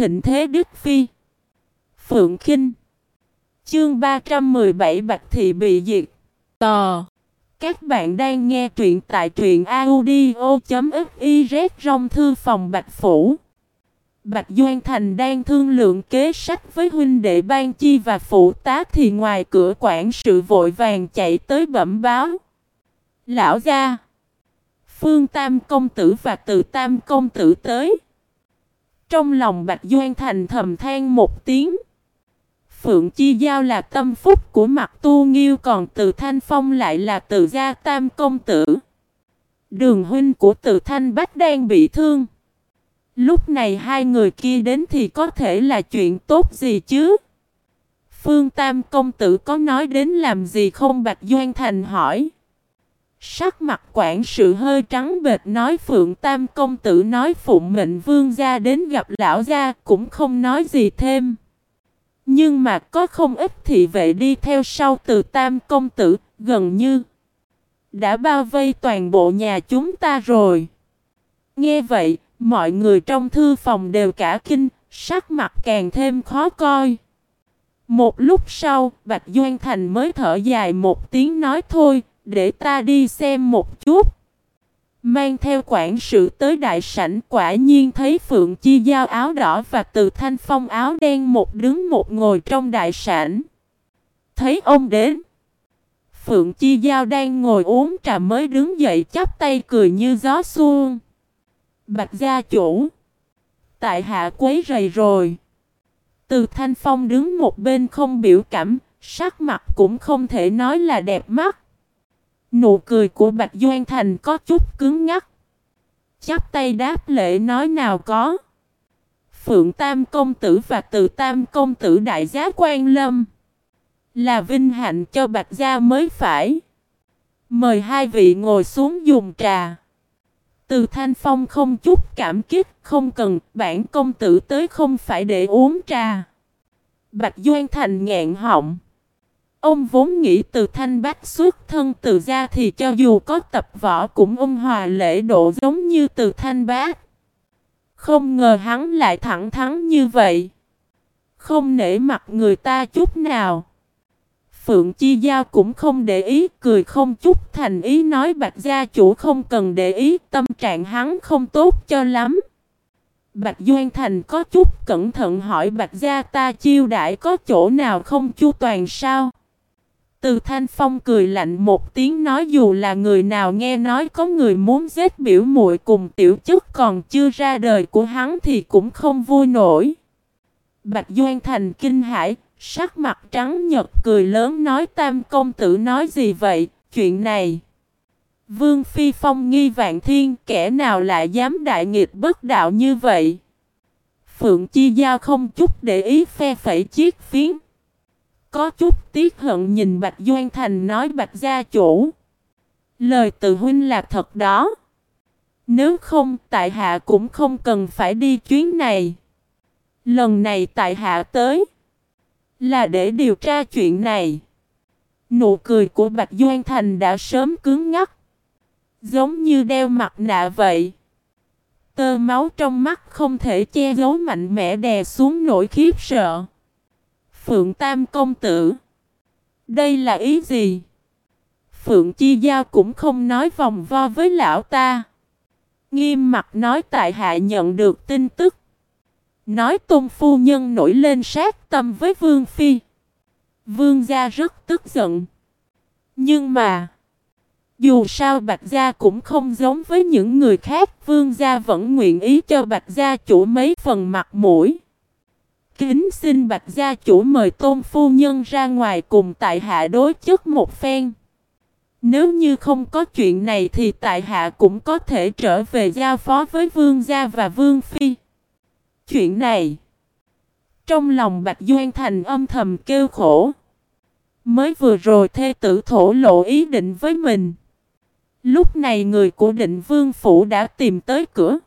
thịnh thế Đức Phi. Phượng Kinh Chương 317 Bạch Thị bị diệt Tò Các bạn đang nghe truyện tại truyện audio.fiz trong thư phòng Bạch Phủ Bạch Doan Thành đang thương lượng kế sách với huynh đệ Ban Chi và phụ tá thì ngoài cửa quản sự vội vàng chạy tới bẩm báo. Lão gia, Phương Tam Công Tử và Từ Tam Công Tử tới. Trong lòng Bạch Doan Thành thầm than một tiếng. Phượng Chi Giao là tâm phúc của mặt tu nghiêu, còn Từ Thanh Phong lại là Từ Gia Tam Công Tử. Đường huynh của Từ Thanh Bách đang bị thương. Lúc này hai người kia đến thì có thể là chuyện tốt gì chứ? Phương Tam Công Tử có nói đến làm gì không Bạch Doan Thành hỏi. Sắc mặt quản sự hơi trắng bệt nói Phượng Tam Công Tử nói phụng mệnh vương gia đến gặp lão gia cũng không nói gì thêm. Nhưng mà có không ít thị vệ đi theo sau từ Tam Công Tử gần như đã bao vây toàn bộ nhà chúng ta rồi. Nghe vậy, mọi người trong thư phòng đều cả kinh, sắc mặt càng thêm khó coi. Một lúc sau, Bạch Doan Thành mới thở dài một tiếng nói thôi, để ta đi xem một chút. Mang theo quản sự tới đại sảnh quả nhiên thấy Phượng Chi Giao áo đỏ và từ thanh phong áo đen một đứng một ngồi trong đại sảnh. Thấy ông đến. Phượng Chi Giao đang ngồi uống trà mới đứng dậy chắp tay cười như gió xuông. Bạch gia chủ. Tại hạ quấy rầy rồi. Từ thanh phong đứng một bên không biểu cảm, sắc mặt cũng không thể nói là đẹp mắt. Nụ cười của Bạch Doan Thành có chút cứng ngắc. Chắp tay đáp lễ nói nào có. Phượng Tam Công Tử và Từ Tam Công Tử Đại Giá Quan Lâm. Là vinh hạnh cho Bạch Gia mới phải. Mời hai vị ngồi xuống dùng trà. Từ Thanh Phong không chút cảm kích, không cần, bản công tử tới không phải để uống trà. Bạch Doan Thành ngẹn họng. Ông vốn nghĩ từ thanh bách xuất thân từ gia thì cho dù có tập võ cũng ôn hòa lễ độ giống như từ thanh bác. Không ngờ hắn lại thẳng thắn như vậy. Không nể mặt người ta chút nào. Phượng Chi Giao cũng không để ý, cười không chút thành ý nói Bạch gia chủ không cần để ý, tâm trạng hắn không tốt cho lắm. Bạch Doan Thành có chút cẩn thận hỏi Bạch gia ta chiêu đãi có chỗ nào không chu toàn sao? Từ Thanh Phong cười lạnh một tiếng nói dù là người nào nghe nói có người muốn giết biểu muội cùng tiểu chức còn chưa ra đời của hắn thì cũng không vui nổi. Bạch Doan Thành kinh hãi, sắc mặt trắng nhật cười lớn nói tam công tử nói gì vậy, chuyện này. Vương Phi Phong nghi vạn thiên kẻ nào lại dám đại nghịch bất đạo như vậy. Phượng Chi Giao không chút để ý phe phẩy chiếc phiến. Có chút tiếc hận nhìn Bạch Doan Thành nói Bạch gia chủ. Lời từ huynh là thật đó. Nếu không, tại hạ cũng không cần phải đi chuyến này. Lần này tại hạ tới. Là để điều tra chuyện này. Nụ cười của Bạch Doan Thành đã sớm cứng ngắc. Giống như đeo mặt nạ vậy. Tơ máu trong mắt không thể che giấu mạnh mẽ đè xuống nỗi khiếp sợ. Phượng Tam Công Tử. Đây là ý gì? Phượng Chi Giao cũng không nói vòng vo với lão ta. Nghiêm mặt nói tại hạ nhận được tin tức. Nói tôn phu nhân nổi lên sát tâm với Vương Phi. Vương gia rất tức giận. Nhưng mà... Dù sao Bạch Gia cũng không giống với những người khác, Vương gia vẫn nguyện ý cho Bạch Gia chủ mấy phần mặt mũi Kính xin Bạch Gia chủ mời tôn phu nhân ra ngoài cùng tại hạ đối chất một phen. Nếu như không có chuyện này thì tại hạ cũng có thể trở về giao phó với vương gia và vương phi. Chuyện này, trong lòng Bạch Doan Thành âm thầm kêu khổ. Mới vừa rồi thê tử thổ lộ ý định với mình. Lúc này người của định vương phủ đã tìm tới cửa.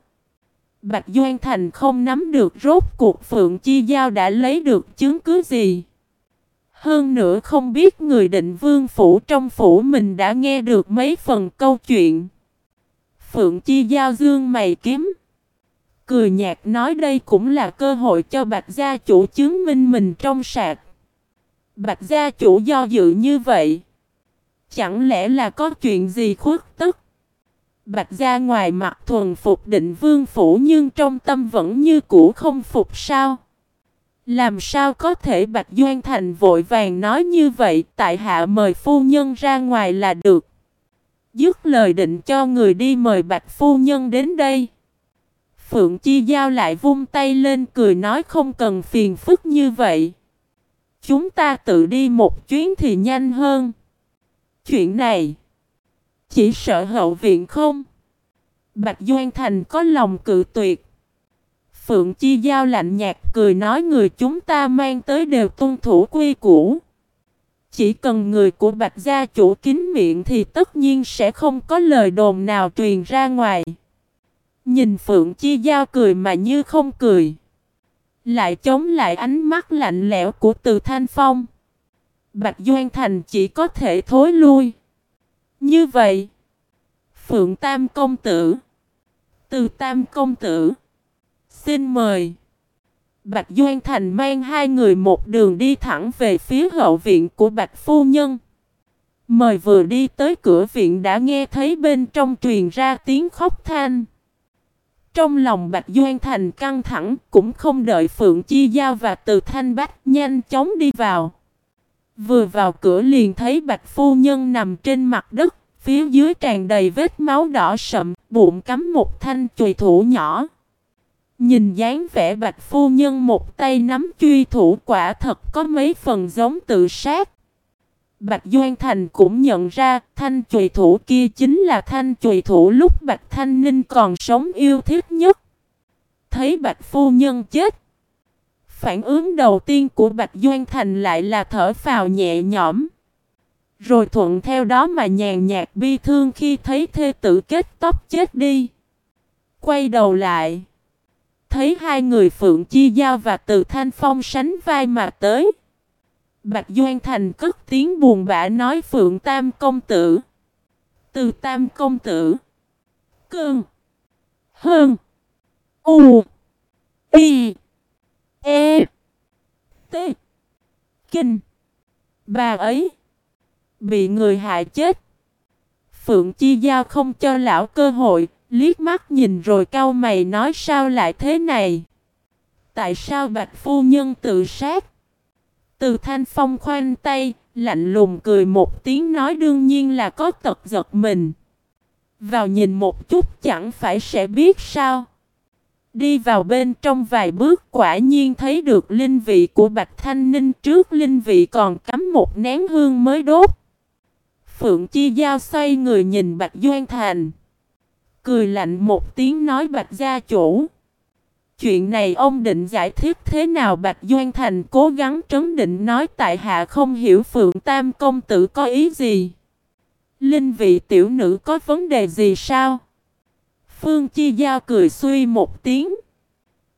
Bạch Doan Thành không nắm được rốt cuộc Phượng Chi Giao đã lấy được chứng cứ gì. Hơn nữa không biết người định vương phủ trong phủ mình đã nghe được mấy phần câu chuyện. Phượng Chi Giao dương mày kiếm. Cười nhạt nói đây cũng là cơ hội cho bạch gia chủ chứng minh mình trong sạc. Bạch gia chủ do dự như vậy. Chẳng lẽ là có chuyện gì khuất tức? Bạch gia ngoài mặt thuần phục định vương phủ nhưng trong tâm vẫn như cũ không phục sao? Làm sao có thể Bạch Doan Thành vội vàng nói như vậy tại hạ mời phu nhân ra ngoài là được. Dứt lời định cho người đi mời Bạch phu nhân đến đây. Phượng Chi Giao lại vung tay lên cười nói không cần phiền phức như vậy. Chúng ta tự đi một chuyến thì nhanh hơn. Chuyện này chỉ sợ hậu viện không? Bạch Doan Thành có lòng cự tuyệt. Phượng Chi Giao lạnh nhạt cười nói người chúng ta mang tới đều tuân thủ quy củ. Chỉ cần người của Bạch gia chủ kín miệng thì tất nhiên sẽ không có lời đồn nào truyền ra ngoài. Nhìn Phượng Chi Giao cười mà như không cười. Lại chống lại ánh mắt lạnh lẽo của Từ Thanh Phong. Bạch Doan Thành chỉ có thể thối lui. Như vậy, Phượng Tam Công Tử Từ Tam Công Tử Xin mời Bạch Doan Thành mang hai người một đường đi thẳng về phía hậu viện của Bạch Phu Nhân. Mời vừa đi tới cửa viện đã nghe thấy bên trong truyền ra tiếng khóc than. Trong lòng Bạch Doan Thành căng thẳng cũng không đợi Phượng Chi Giao và Từ Thanh Bách nhanh chóng đi vào. Vừa vào cửa liền thấy Bạch Phu Nhân nằm trên mặt đất, phía dưới tràn đầy vết máu đỏ sậm, bụng cắm một thanh chùy thủ nhỏ. Nhìn dáng vẻ Bạch Phu Nhân một tay nắm truy thủ quả thật có mấy phần giống tự sát. Bạch Doan Thành cũng nhận ra thanh chùy thủ kia chính là thanh chùy thủ lúc Bạch Thanh Ninh còn sống yêu thích nhất. Thấy Bạch Phu Nhân chết. Phản ứng đầu tiên của Bạch Doan Thành lại là thở phào nhẹ nhõm. Rồi thuận theo đó mà nhàn nhạt bi thương khi thấy thê tử kết tóc chết đi. Quay đầu lại. Thấy hai người Phượng Chi Giao và Từ Thanh Phong sánh vai mà tới. Bạch Doan Thành cất tiếng buồn bã nói, Phượng Tam Công Tử. Từ Tam Công Tử. Cương. Hơn. U. Y. E. T. Kinh. Bà ấy. Bị người hại chết. Phượng Chi Giao không cho lão cơ hội. Liếc mắt nhìn rồi cau mày nói sao lại thế này. Tại sao Bạch Phu Nhân tự sát? Từ thanh phong khoanh tay, lạnh lùng cười một tiếng nói đương nhiên là có tật giật mình. Vào nhìn một chút chẳng phải sẽ biết sao. Đi vào bên trong vài bước, quả nhiên thấy được linh vị của Bạch Thanh Ninh trước linh vị còn cắm một nén hương mới đốt. Phượng Chi Giao xoay người nhìn Bạch Doan Thành. Cười lạnh một tiếng nói Bạch gia chủ. Chuyện này ông định giải thích thế nào Bạch Doan Thành cố gắng trấn định nói, tại hạ không hiểu Phượng Tam Công Tử có ý gì. Linh vị tiểu nữ có vấn đề gì sao? Phương Chi Giao cười suy một tiếng.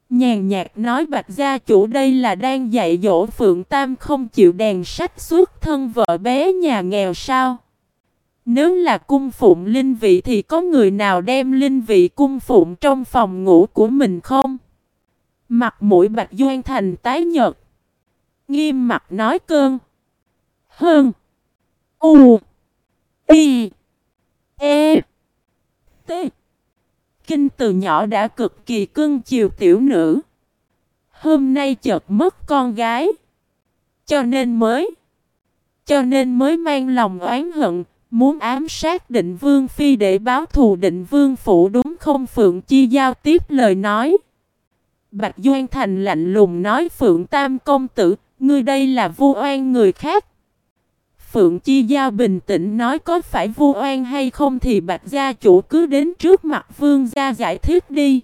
Nhàn nhạt nói Bạch gia chủ đây là đang dạy dỗ Phượng Tam không chịu đèn sách suốt thân vợ bé nhà nghèo sao? Nếu là cung phụng linh vị thì có người nào đem linh vị cung phụng trong phòng ngủ của mình không? Mặt mũi Bạch Doan Thành tái nhợt. Nghiêm mặt nói cơn. Hơn. U. i, E. T. Kinh từ nhỏ đã cực kỳ cưng chiều tiểu nữ. Hôm nay chợt mất con gái. Cho nên mới. Cho nên mới mang lòng oán hận. Muốn ám sát định vương phi để báo thù định vương phủ đúng không Phượng Chi giao tiếp lời nói. Bạch Doan Thành lạnh lùng nói Phượng Tam Công Tử, ngươi đây là vu oan người khác. Phượng Chi Giao bình tĩnh nói có phải vu oan hay không thì Bạch Gia chủ cứ đến trước mặt Vương Gia giải thích đi.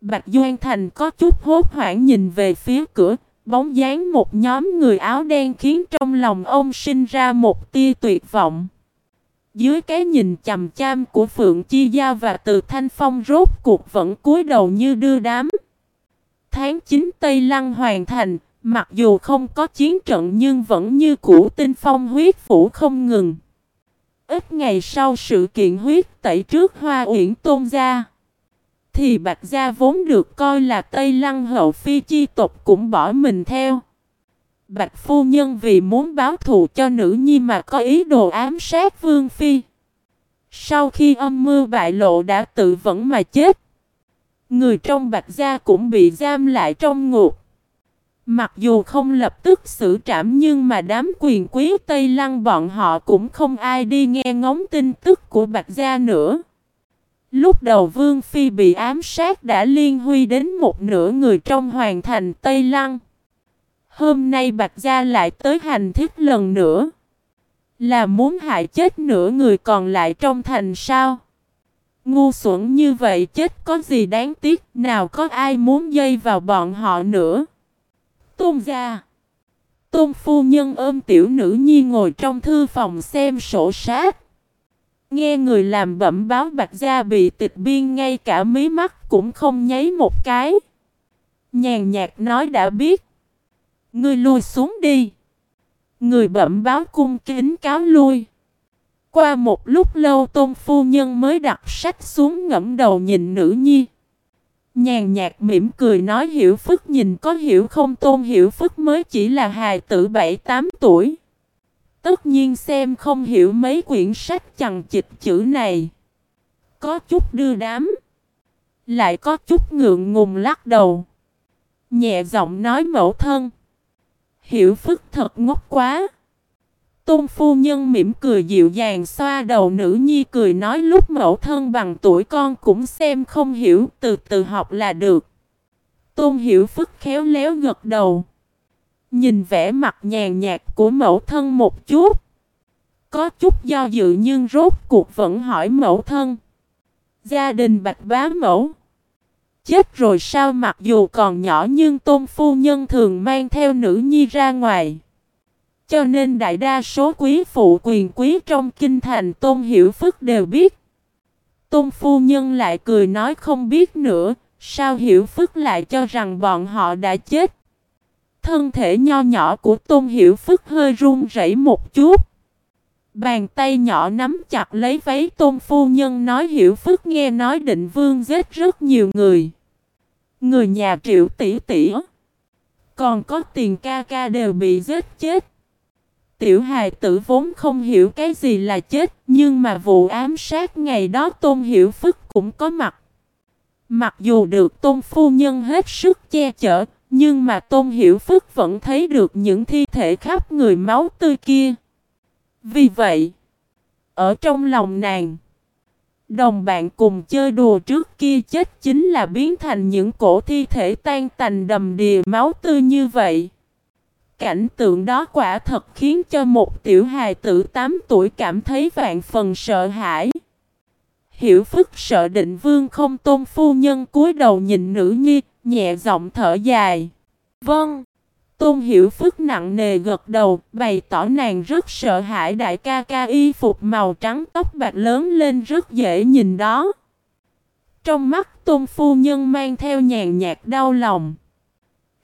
Bạch Doan Thành có chút hốt hoảng nhìn về phía cửa, bóng dáng một nhóm người áo đen khiến trong lòng ông sinh ra một tia tuyệt vọng. Dưới cái nhìn chầm cham của Phượng Chi Giao và Từ Thanh Phong rốt cuộc vẫn cúi đầu như đưa đám tháng 9 Tây Lăng hoàn thành, mặc dù không có chiến trận nhưng vẫn như cũ tinh phong huyết phủ không ngừng. Ít ngày sau sự kiện huyết tẩy trước Hoa Uyển Tôn gia, thì Bạch Gia vốn được coi là Tây Lăng hậu phi chi tộc cũng bỏ mình theo. Bạch phu nhân vì muốn báo thù cho nữ nhi mà có ý đồ ám sát Vương Phi. Sau khi âm mưu bại lộ đã tự vẫn mà chết. Người trong Bạch Gia cũng bị giam lại trong ngục. Mặc dù không lập tức xử trảm nhưng mà đám quyền quý Tây Lăng bọn họ cũng không ai đi nghe ngóng tin tức của Bạch Gia nữa. Lúc đầu Vương Phi bị ám sát đã liên huy đến một nửa người trong hoàng thành Tây Lăng. Hôm nay Bạch Gia lại tới hành thiết lần nữa. Là muốn hại chết nửa người còn lại trong thành sao? Ngu xuẩn như vậy chết có gì đáng tiếc, nào có ai muốn dây vào bọn họ nữa. Tôn gia Tôn phu nhân ôm tiểu nữ nhi ngồi trong thư phòng xem sổ sát. Nghe người làm bẩm báo bạch gia bị tịch biên ngay cả mí mắt cũng không nháy một cái. Nhàn nhạt nói đã biết. Ngươi lui xuống đi. Người bẩm báo cung kính cáo lui. Qua một lúc lâu tôn phu nhân mới đặt sách xuống ngẫm đầu nhìn nữ nhi. Nhàn nhạt mỉm cười nói hiểu phức nhìn có hiểu không tôn hiểu phức mới chỉ là hài tử 7-8 tuổi. Tất nhiên xem không hiểu mấy quyển sách chằng chịch chữ này. Có chút đưa đám. Lại có chút ngượng ngùng lắc đầu. Nhẹ giọng nói mẫu thân. Hiểu phức thật ngốc quá. Tôn phu nhân mỉm cười dịu dàng xoa đầu nữ nhi cười nói lúc mẫu thân bằng tuổi con cũng xem không hiểu, từ từ học là được. Tôn hiểu phức khéo léo gật đầu. Nhìn vẻ mặt nhàn nhạt của mẫu thân một chút. Có chút do dự nhưng rốt cuộc vẫn hỏi mẫu thân. Gia đình bạch bá mẫu. Chết rồi sao mặc dù còn nhỏ nhưng tôn phu nhân thường mang theo nữ nhi ra ngoài. Cho nên đại đa số quý phụ quyền quý trong kinh thành tôn hiểu phức đều biết. Tôn phu nhân lại cười nói không biết nữa, sao hiểu phức lại cho rằng bọn họ đã chết. Thân thể nho nhỏ của tôn hiểu phức hơi run rẩy một chút. Bàn tay nhỏ nắm chặt lấy váy tôn phu nhân nói hiểu phức nghe nói định vương giết rất nhiều người. Người nhà triệu tỷ tỷ. Còn có tiền ca ca đều bị giết chết. Tiểu hài tử vốn không hiểu cái gì là chết, nhưng mà vụ ám sát ngày đó Tôn Hiểu Phức cũng có mặt. Mặc dù được Tôn Phu Nhân hết sức che chở, nhưng mà Tôn Hiểu Phức vẫn thấy được những thi thể khắp người máu tươi kia. Vì vậy, ở trong lòng nàng, đồng bạn cùng chơi đùa trước kia chết chính là biến thành những cổ thi thể tan tành đầm đìa máu tươi như vậy. Cảnh tượng đó quả thật khiến cho một tiểu hài tử 8 tuổi cảm thấy vạn phần sợ hãi. Hiểu phức sợ định vương không tôn phu nhân cúi đầu nhìn nữ nhi, nhẹ giọng thở dài. Vâng. Tôn hiểu phức nặng nề gật đầu, bày tỏ nàng rất sợ hãi đại ca ca y phục màu trắng tóc bạc lớn lên rất dễ nhìn đó. Trong mắt tôn phu nhân mang theo nhàn nhạt đau lòng.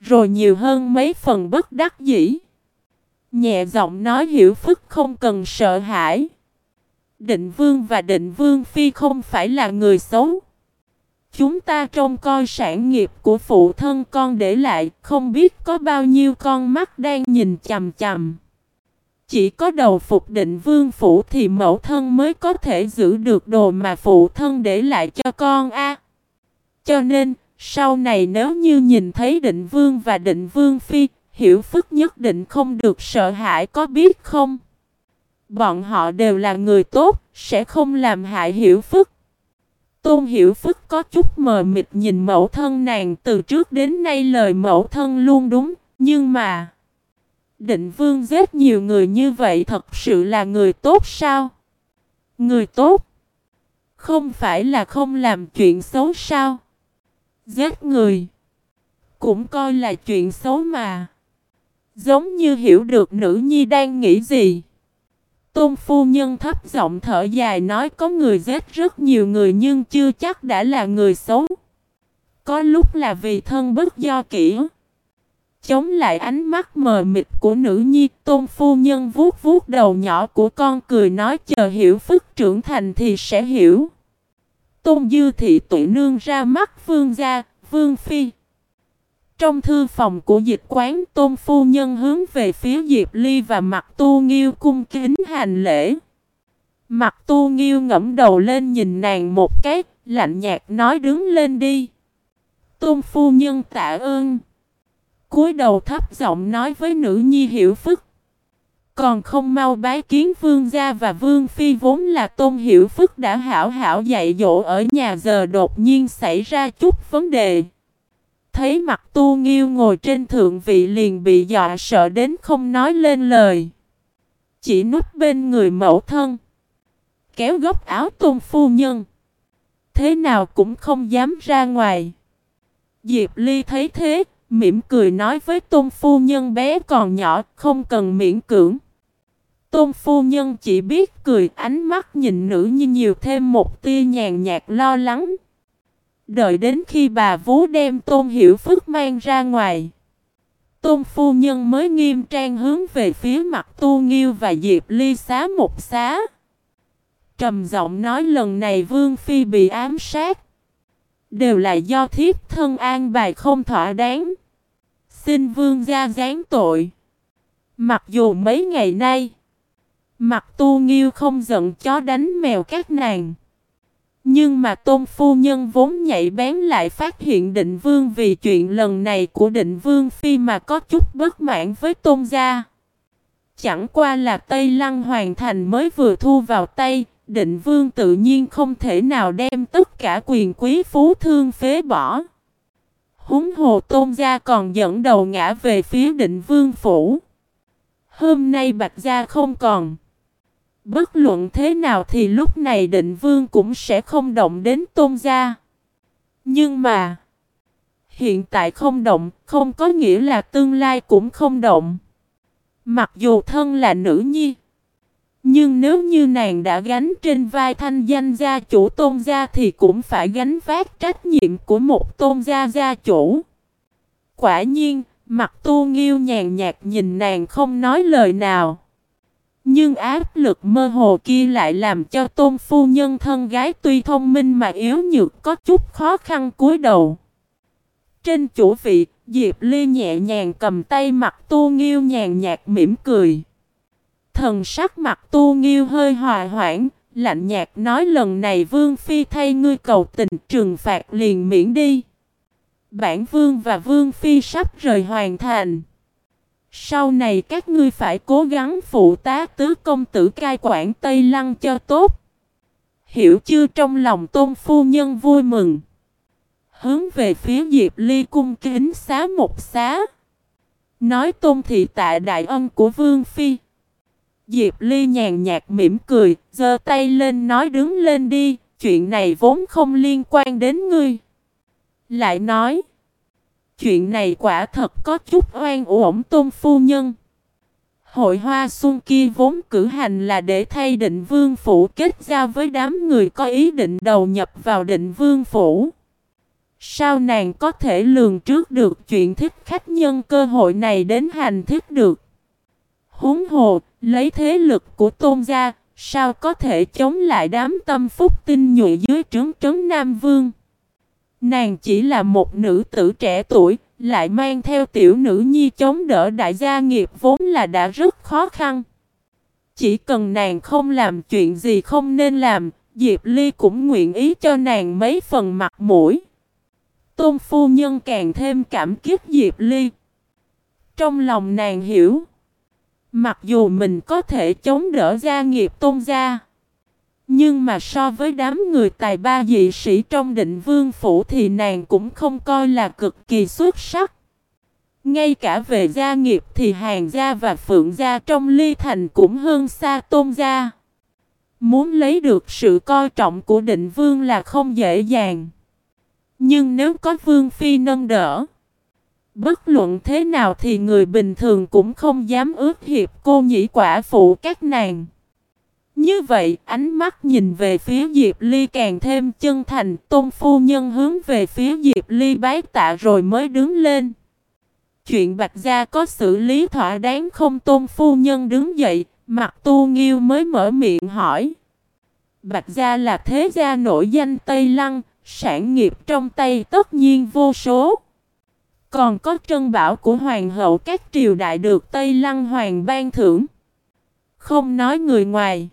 Rồi nhiều hơn mấy phần bất đắc dĩ. Nhẹ giọng nói hiểu phức không cần sợ hãi. Định vương và định vương phi không phải là người xấu. Chúng ta trông coi sản nghiệp của phụ thân con để lại, không biết có bao nhiêu con mắt đang nhìn chầm chầm. Chỉ có đầu phục định vương phủ thì mẫu thân mới có thể giữ được đồ mà phụ thân để lại cho con a. Cho nên, sau này nếu như nhìn thấy định vương và định vương phi, hiểu phức nhất định không được sợ hãi có biết không? Bọn họ đều là người tốt, sẽ không làm hại hiểu phức. Tôn hiểu phức có chút mờ mịt nhìn mẫu thân nàng từ trước đến nay lời mẫu thân luôn đúng, nhưng mà... Định vương giết nhiều người như vậy thật sự là người tốt sao? Người tốt? Không phải là không làm chuyện xấu sao? Giết người. Cũng coi là chuyện xấu mà. Giống như hiểu được nữ nhi đang nghĩ gì. Tôn phu nhân thấp giọng thở dài nói có người giết rất nhiều người nhưng chưa chắc đã là người xấu. Có lúc là vì thân bất do kỹ Chống lại ánh mắt mờ mịt của nữ nhi, Tôn phu nhân vuốt vuốt đầu nhỏ của con cười nói chờ hiểu phức trưởng thành thì sẽ hiểu. Tôn Dư Thị tụi nương ra mắt vương gia, vương phi. Trong thư phòng của dịch quán Tôn Phu Nhân hướng về phía Diệp Ly và mặt tu nghiêu cung kính hành lễ. Mặt tu nghiêu ngẫm đầu lên nhìn nàng một cái, lạnh nhạt nói đứng lên đi. Tôn Phu Nhân tạ ơn. cúi đầu thấp giọng nói với nữ nhi hiểu phức. Còn không mau bái kiến vương gia và vương phi vốn là tôn hiểu phức đã hảo hảo dạy dỗ ở nhà giờ đột nhiên xảy ra chút vấn đề. Thấy mặt tu nghiêu ngồi trên thượng vị liền bị dọa sợ đến không nói lên lời. Chỉ núp bên người mẫu thân. Kéo góc áo tôn phu nhân. Thế nào cũng không dám ra ngoài. Diệp Ly thấy thế, mỉm cười nói với tôn phu nhân bé còn nhỏ, không cần miễn cưỡng. Tôn phu nhân chỉ biết cười ánh mắt nhìn nữ như nhiều thêm một tia nhàn nhạt lo lắng. Đợi đến khi bà vú đem Tôn Hiểu Phước mang ra ngoài. Tôn phu nhân mới nghiêm trang hướng về phía mặt Tu Nghiêu và Diệp Ly xá một xá. Trầm giọng nói lần này Vương Phi bị ám sát. Đều là do thiếp thân an bài không thỏa đáng. Xin Vương gia gián tội. Mặc dù mấy ngày nay, mặt tu nghiêu không giận chó đánh mèo các nàng. Nhưng mà tôn phu nhân vốn nhạy bén lại phát hiện định vương vì chuyện lần này của định vương phi mà có chút bất mãn với tôn gia. Chẳng qua là Tây Lăng hoàn thành mới vừa thu vào tay, định vương tự nhiên không thể nào đem tất cả quyền quý phú thương phế bỏ. Húng hồ tôn gia còn dẫn đầu ngã về phía định vương phủ. Hôm nay bạch gia không còn. Bất luận thế nào thì lúc này định vương cũng sẽ không động đến tôn gia. Nhưng mà, hiện tại không động, không có nghĩa là tương lai cũng không động. Mặc dù thân là nữ nhi, nhưng nếu như nàng đã gánh trên vai thanh danh gia chủ tôn gia thì cũng phải gánh vác trách nhiệm của một tôn gia gia chủ. Quả nhiên, mặt tu nghiêu nhàn nhạt nhìn nàng không nói lời nào. Nhưng áp lực mơ hồ kia lại làm cho tôn phu nhân thân gái tuy thông minh mà yếu nhược có chút khó khăn cúi đầu. Trên chủ vị, Diệp Ly nhẹ nhàng cầm tay mặt tu nghiêu nhàn nhạt mỉm cười. Thần sắc mặt tu nghiêu hơi hòa hoãn, lạnh nhạt nói lần này vương phi thay ngươi cầu tình trừng phạt liền miễn đi. Bản vương và vương phi sắp rời hoàn thành. Sau này các ngươi phải cố gắng phụ tá tứ công tử cai quản Tây Lăng cho tốt. Hiểu chưa trong lòng tôn phu nhân vui mừng. Hướng về phía Diệp Ly cung kính xá một xá. Nói tôn thị tạ đại ân của Vương Phi. Diệp Ly nhàn nhạt mỉm cười, giơ tay lên nói đứng lên đi, chuyện này vốn không liên quan đến ngươi. Lại nói. Chuyện này quả thật có chút oan uổng tôn phu nhân. Hội hoa xuân kia vốn cử hành là để thay định vương phủ kết giao với đám người có ý định đầu nhập vào định vương phủ. Sao nàng có thể lường trước được chuyện thích khách nhân cơ hội này đến hành thích được? Húng hồ, lấy thế lực của tôn gia, sao có thể chống lại đám tâm phúc tinh nhuệ dưới trướng trấn Nam Vương? Nàng chỉ là một nữ tử trẻ tuổi, lại mang theo tiểu nữ nhi chống đỡ đại gia nghiệp vốn là đã rất khó khăn. Chỉ cần nàng không làm chuyện gì không nên làm, Diệp Ly cũng nguyện ý cho nàng mấy phần mặt mũi. Tôn phu nhân càng thêm cảm kích Diệp Ly. Trong lòng nàng hiểu, mặc dù mình có thể chống đỡ gia nghiệp tôn gia, nhưng mà so với đám người tài ba dị sĩ trong định vương phủ thì nàng cũng không coi là cực kỳ xuất sắc. Ngay cả về gia nghiệp thì hàng gia và phượng gia trong ly thành cũng hơn xa tôn gia. Muốn lấy được sự coi trọng của định vương là không dễ dàng. Nhưng nếu có vương phi nâng đỡ, bất luận thế nào thì người bình thường cũng không dám ước hiệp cô nhĩ quả phụ các nàng. Như vậy, ánh mắt nhìn về phía Diệp Ly càng thêm chân thành, tôn phu nhân hướng về phía Diệp Ly bái tạ rồi mới đứng lên. Chuyện Bạch Gia có xử lý thỏa đáng không tôn phu nhân đứng dậy, mặt tu nghiêu mới mở miệng hỏi. Bạch Gia là thế gia nổi danh Tây Lăng, sản nghiệp trong tay tất nhiên vô số. Còn có trân bảo của hoàng hậu các triều đại được Tây Lăng hoàng ban thưởng. Không nói người ngoài.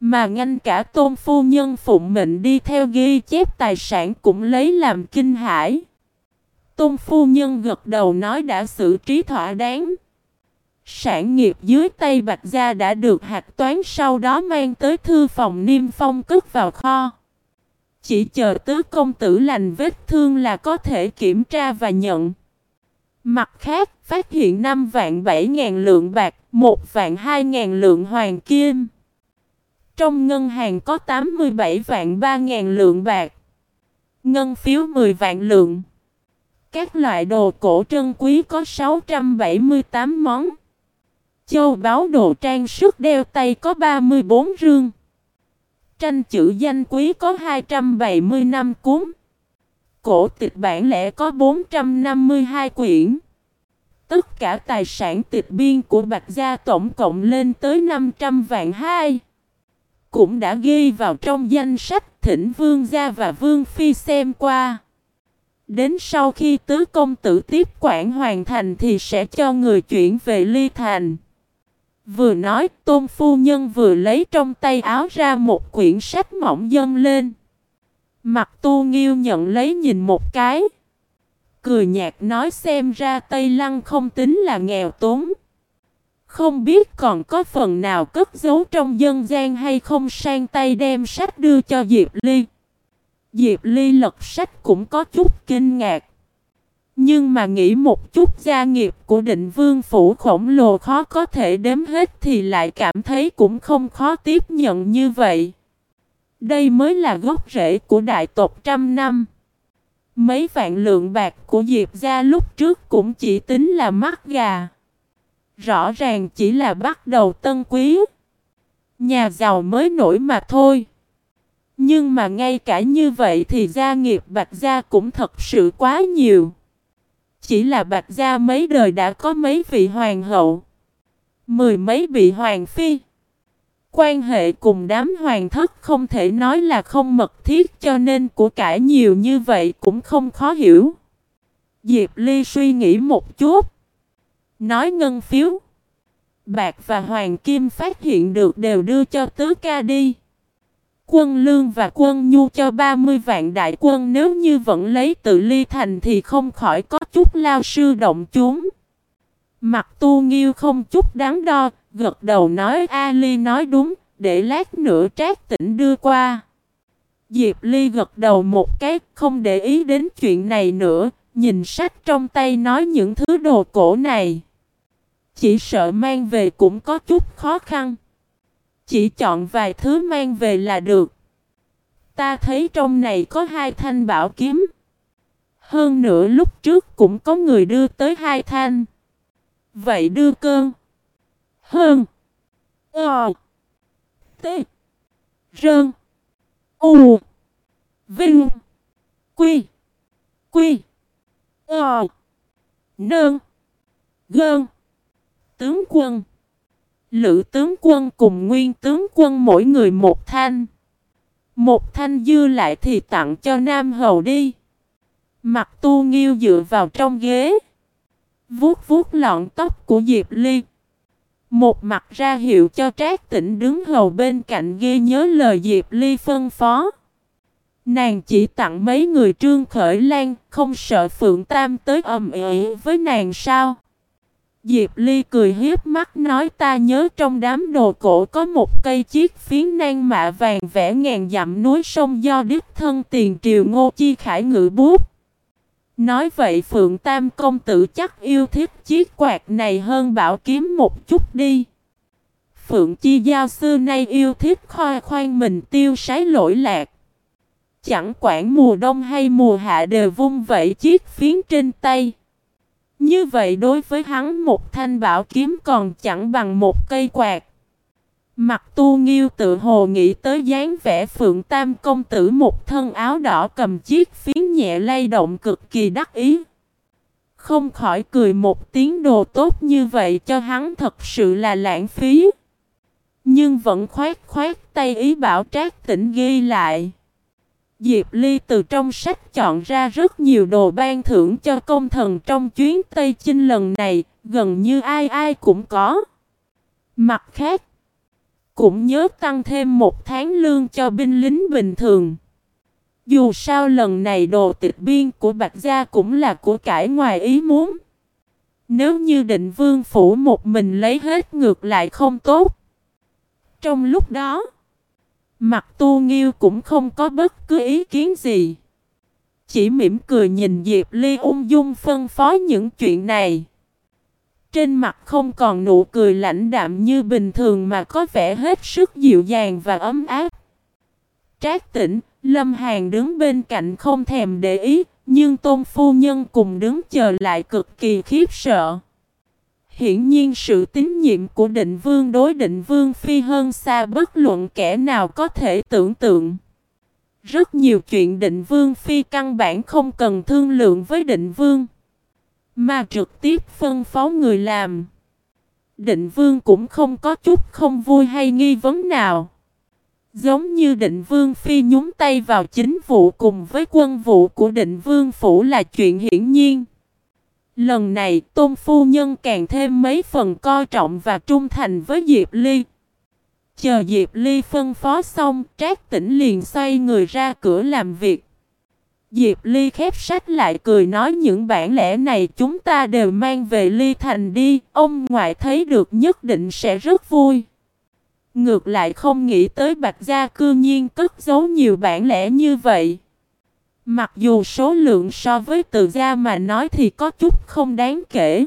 Mà ngay cả tôn phu nhân phụng mệnh đi theo ghi chép tài sản cũng lấy làm kinh hãi. Tôn phu nhân gật đầu nói đã xử trí thỏa đáng. Sản nghiệp dưới tay Bạch Gia đã được hạch toán sau đó mang tới thư phòng niêm phong cất vào kho. Chỉ chờ tứ công tử lành vết thương là có thể kiểm tra và nhận. Mặt khác, phát hiện 5 vạn 7 ngàn lượng bạc, 1 vạn 2 ngàn lượng hoàng kim. Trong ngân hàng có 87 vạn 3 ngàn lượng bạc. Ngân phiếu 10 vạn lượng. Các loại đồ cổ trân quý có 678 món. Châu báo đồ trang sức đeo tay có 34 rương. Tranh chữ danh quý có 270 năm cuốn. Cổ tịch bản lẻ có 452 quyển. Tất cả tài sản tịch biên của Bạch Gia tổng cộng lên tới 500 vạn hai. Cũng đã ghi vào trong danh sách thỉnh Vương Gia và Vương Phi xem qua. Đến sau khi tứ công tử tiếp quản hoàn thành thì sẽ cho người chuyển về ly thành. Vừa nói, tôn phu nhân vừa lấy trong tay áo ra một quyển sách mỏng dâng lên. Mặt tu nghiêu nhận lấy nhìn một cái. Cười nhạt nói xem ra Tây Lăng không tính là nghèo túng. Không biết còn có phần nào cất giấu trong dân gian hay không, sang tay đem sách đưa cho Diệp Ly. Diệp Ly lật sách cũng có chút kinh ngạc. Nhưng mà nghĩ một chút, gia nghiệp của định vương phủ khổng lồ khó có thể đếm hết thì lại cảm thấy cũng không khó tiếp nhận như vậy. Đây mới là gốc rễ của đại tộc trăm năm. Mấy vạn lượng bạc của Diệp gia lúc trước cũng chỉ tính là mắt gà. Rõ ràng chỉ là bắt đầu tân quý. Nhà giàu mới nổi mà thôi. Nhưng mà ngay cả như vậy thì gia nghiệp Bạch Gia cũng thật sự quá nhiều. Chỉ là Bạch Gia mấy đời đã có mấy vị hoàng hậu. Mười mấy vị hoàng phi. Quan hệ cùng đám hoàng thất không thể nói là không mật thiết, cho nên của cải nhiều như vậy cũng không khó hiểu. Diệp Ly suy nghĩ một chút. Nói ngân phiếu. Bạc và hoàng kim phát hiện được đều đưa cho tứ ca đi. Quân lương và quân nhu cho 30 vạn đại quân nếu như vẫn lấy tự ly thành thì không khỏi có chút lao sư động chúng. Mặt tu nghiêu không chút đáng đo, gật đầu nói Ali nói đúng, để lát nữa trác tỉnh đưa qua. Diệp Ly gật đầu một cái, không để ý đến chuyện này nữa, nhìn sách trong tay nói những thứ đồ cổ này. Chỉ sợ mang về cũng có chút khó khăn. Chỉ chọn vài thứ mang về là được. Ta thấy trong này có hai thanh bảo kiếm. Hơn nữa lúc trước cũng có người đưa tới hai thanh. Vậy đưa cơn. Hơn. Ờ. T. Rơn. U. Vinh. Quy. Quy. Ờ. Nơn. Gơn. Tướng quân. Lữ tướng quân cùng nguyên tướng quân mỗi người một thanh. Một thanh dư lại thì tặng cho Nam Hầu đi. Mặt tu nghiêu dựa vào trong ghế. Vuốt vuốt lọn tóc của Diệp Ly. Một mặt ra hiệu cho trác tỉnh đứng hầu bên cạnh ghi nhớ lời Diệp Ly phân phó. Nàng chỉ tặng mấy người trương khởi lan, không sợ Phượng Tam tới ầm ĩ với nàng sao? Diệp Ly cười hiếp mắt nói, ta nhớ trong đám đồ cổ có một cây chiếc phiến nan mạ vàng vẽ ngàn dặm núi sông do đích thân tiền triều ngô chi khải ngự bút. Nói vậy Phượng Tam công tử chắc yêu thích chiếc quạt này hơn bảo kiếm một chút đi. Phượng Chi Giao xưa nay yêu thích khoai khoan mình tiêu sái lỗi lạc. Chẳng quản mùa đông hay mùa hạ đều vung vẩy chiếc phiến trên tay. Như vậy đối với hắn một thanh bảo kiếm còn chẳng bằng một cây quạt. Mặt tu nghiêu tự hồ nghĩ tới dáng vẻ phượng tam công tử một thân áo đỏ cầm chiếc phiến nhẹ lay động cực kỳ đắc ý. Không khỏi cười một tiếng đồ tốt như vậy cho hắn thật sự là lãng phí. Nhưng vẫn khoát khoát tay ý bảo trác tỉnh ghi lại. Diệp Ly từ trong sách chọn ra rất nhiều đồ ban thưởng cho công thần trong chuyến Tây Chinh lần này, gần như ai ai cũng có. Mặt khác, cũng nhớ tăng thêm một tháng lương cho binh lính bình thường. Dù sao lần này đồ tịch biên của Bạch Gia cũng là của cải ngoài ý muốn. Nếu như định vương phủ một mình lấy hết ngược lại không tốt. Trong lúc đó, mặt tu nghiêu cũng không có bất cứ ý kiến gì. Chỉ mỉm cười nhìn Diệp Ly ung dung phân phó những chuyện này. Trên mặt không còn nụ cười lãnh đạm như bình thường mà có vẻ hết sức dịu dàng và ấm áp. Trác tỉnh, Lâm Hàn đứng bên cạnh không thèm để ý, nhưng tôn phu nhân cùng đứng chờ lại cực kỳ khiếp sợ. Hiển nhiên sự tín nhiệm của định vương đối định vương phi hơn xa bất luận kẻ nào có thể tưởng tượng. Rất nhiều chuyện định vương phi căn bản không cần thương lượng với định vương. Mà trực tiếp phân phó người làm. Định vương cũng không có chút không vui hay nghi vấn nào. Giống như định vương phi nhúng tay vào chính vụ cùng với quân vụ của định vương phủ là chuyện hiển nhiên. Lần này tôn phu nhân càng thêm mấy phần coi trọng và trung thành với Diệp Ly. Chờ Diệp Ly phân phó xong, Trác tĩnh liền xoay người ra cửa làm việc. Diệp Ly khép sách lại cười nói những bản lẽ này chúng ta đều mang về Ly Thành đi, ông ngoại thấy được nhất định sẽ rất vui. Ngược lại không nghĩ tới Bạch Gia cư nhiên cất giấu nhiều bản lẽ như vậy. Mặc dù số lượng so với từ gia mà nói thì có chút không đáng kể.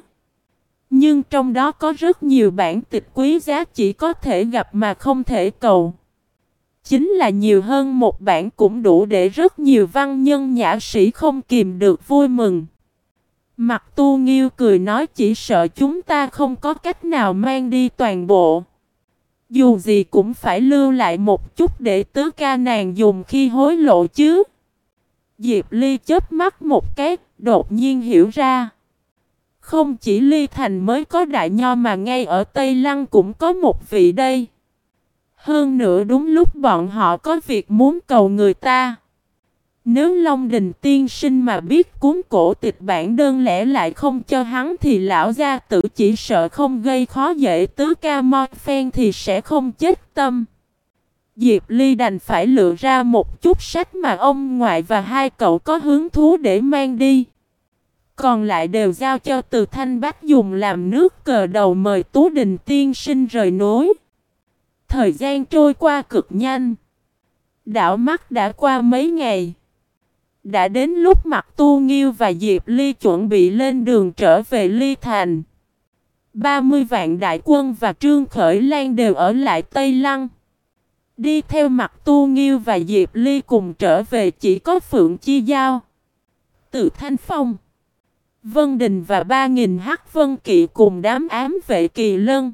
Nhưng trong đó có rất nhiều bản tịch quý giá chỉ có thể gặp mà không thể cầu. Chính là nhiều hơn một bản cũng đủ để rất nhiều văn nhân nhã sĩ không kìm được vui mừng. Mặt tu nghiêu cười nói chỉ sợ chúng ta không có cách nào mang đi toàn bộ. Dù gì cũng phải lưu lại một chút để tứ ca nàng dùng khi hối lộ chứ. Diệp Ly chớp mắt một cái, đột nhiên hiểu ra. Không chỉ Ly Thành mới có đại nho mà ngay ở Tây Lăng cũng có một vị đây. Hơn nữa đúng lúc bọn họ có việc muốn cầu người ta. Nếu Long Đình tiên sinh mà biết cuốn cổ tịch bản đơn lẽ lại không cho hắn thì lão gia tử chỉ sợ không gây khó dễ tứ ca mo phen thì sẽ không chết tâm. Diệp Ly đành phải lựa ra một chút sách mà ông ngoại và hai cậu có hứng thú để mang đi. Còn lại đều giao cho từ thanh bách dùng làm nước cờ đầu mời Tú Đình tiên sinh rời nối. Thời gian trôi qua cực nhanh. Đảo mắt đã qua mấy ngày. Đã đến lúc mặt tu nghiêu và Diệp Ly chuẩn bị lên đường trở về Ly Thành. 30 vạn đại quân và Trương Khởi Lan đều ở lại Tây Lăng. Đi theo mặt tu nghiêu và Diệp Ly cùng trở về chỉ có Phượng Chi Giao. Từ Thanh Phong. Vân Đình và 3.000 hắc vân kỵ cùng đám ám vệ kỳ lân.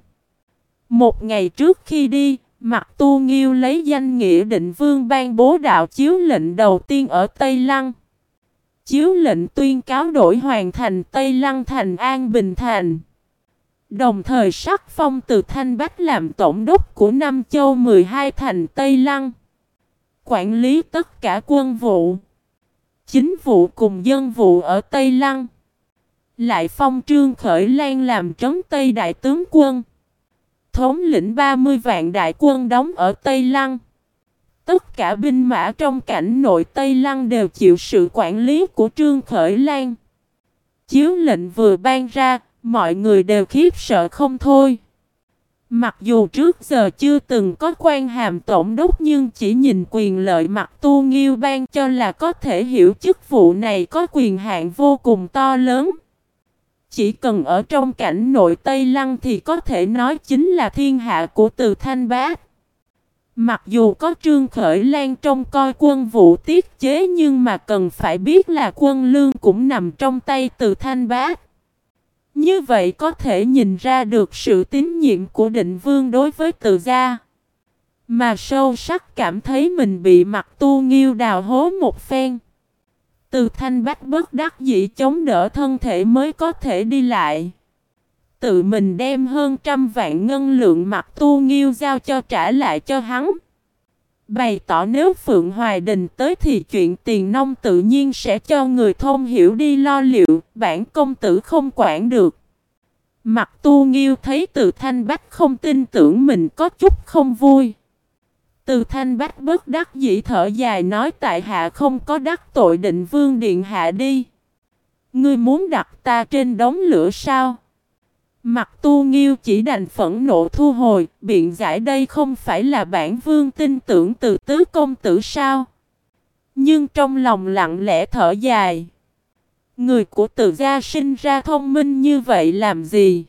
Một ngày trước khi đi, Mặt tu nghiêu lấy danh nghĩa định vương ban bố đạo chiếu lệnh đầu tiên ở Tây Lăng. Chiếu lệnh tuyên cáo đổi hoàn thành Tây Lăng thành An Bình Thành. Đồng thời sắc phong từ Thanh Bách làm tổng đốc của Nam Châu 12 thành Tây Lăng. Quản lý tất cả quân vụ. Chính vụ cùng dân vụ ở Tây Lăng. Lại phong trương khởi lan làm trấn Tây Đại tướng quân thống lĩnh 30 vạn đại quân đóng ở Tây Lăng. Tất cả binh mã trong cảnh nội Tây Lăng đều chịu sự quản lý của Trương Khởi Lan. Chiếu lệnh vừa ban ra, mọi người đều khiếp sợ không thôi. Mặc dù trước giờ chưa từng có quan hàm tổng đốc nhưng chỉ nhìn quyền lợi mặt tu nghiêu ban cho là có thể hiểu chức vụ này có quyền hạn vô cùng to lớn. Chỉ cần ở trong cảnh nội Tây Lăng thì có thể nói chính là thiên hạ của từ Thanh Bác. Mặc dù có trương khởi lan trong coi quân vụ tiết chế nhưng mà cần phải biết là quân lương cũng nằm trong tay từ Thanh Bác. Như vậy có thể nhìn ra được sự tín nhiệm của định vương đối với từ gia. Mà sâu sắc cảm thấy mình bị mặt tu nghiêu đào hố một phen. Từ thanh bách bất đắc dĩ chống đỡ thân thể mới có thể đi lại. tự mình đem hơn trăm vạn ngân lượng mặt tu nghiêu giao cho trả lại cho hắn. Bày tỏ nếu Phượng Hoài Đình tới thì chuyện tiền nông tự nhiên sẽ cho người thông hiểu đi lo liệu, bản công tử không quản được. Mặt tu nghiêu thấy từ thanh bách không tin tưởng mình có chút không vui. Từ thanh bách bất đắc dĩ thở dài nói tại hạ không có đắc tội định vương điện hạ đi. Ngươi muốn đặt ta trên đống lửa sao? Mặt tu nghiêu chỉ đành phẫn nộ thu hồi, biện giải đây không phải là bản vương tin tưởng từ tứ công tử sao? Nhưng trong lòng lặng lẽ thở dài. Người của tự gia sinh ra thông minh như vậy làm gì?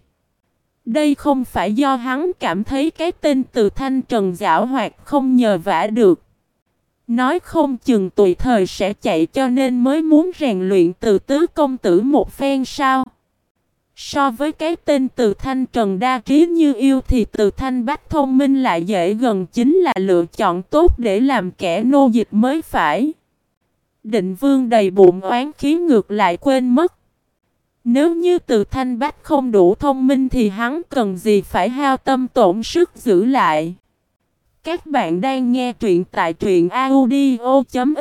Đây không phải do hắn cảm thấy cái tên từ thanh trần giảo hoạt không nhờ vả được. Nói không chừng tùy thời sẽ chạy cho nên mới muốn rèn luyện từ tứ công tử một phen sao. So với cái tên từ thanh trần đa trí như yêu thì từ thanh bách thông minh lại dễ gần chính là lựa chọn tốt để làm kẻ nô dịch mới phải. Định vương đầy bụng oán khí ngược lại quên mất. Nếu như từ thanh bách không đủ thông minh thì hắn cần gì phải hao tâm tổn sức giữ lại. Các bạn đang nghe truyện tại truyện audio.fif